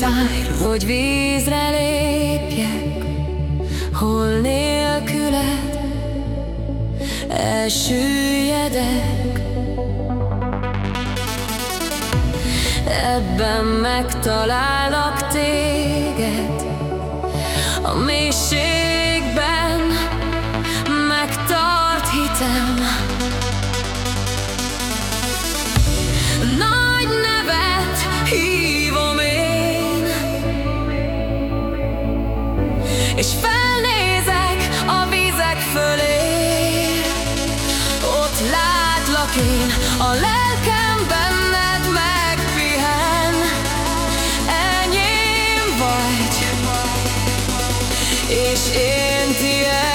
Várj, hogy vízre lépjek Hol nélküled elsüllyedek. Ebben megtalálok téged A mélységben én a lelkem benned megpihen. Enyém vagy És én tiéd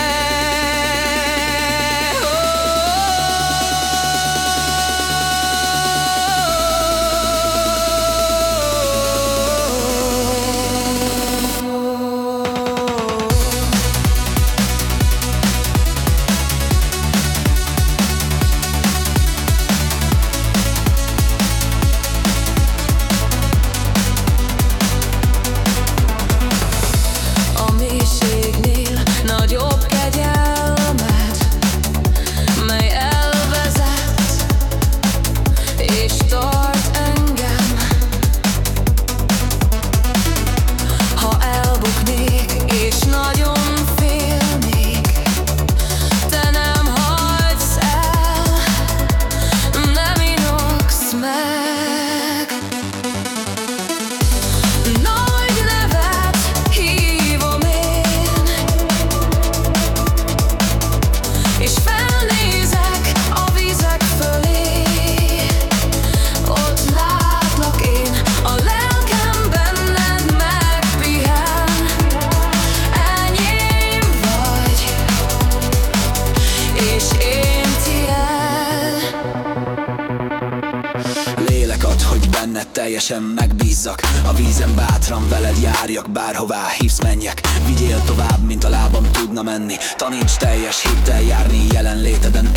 teljesen megbízzak. A vízen bátran veled járjak, bárhová hívsz menjek. Vigyél tovább, mint a lábam tudna menni. Taníts teljes hittel járni, jelenléteden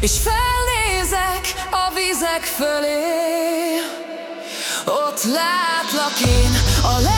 És felnézek a vizek fölé. Ott látlak én, a lelkem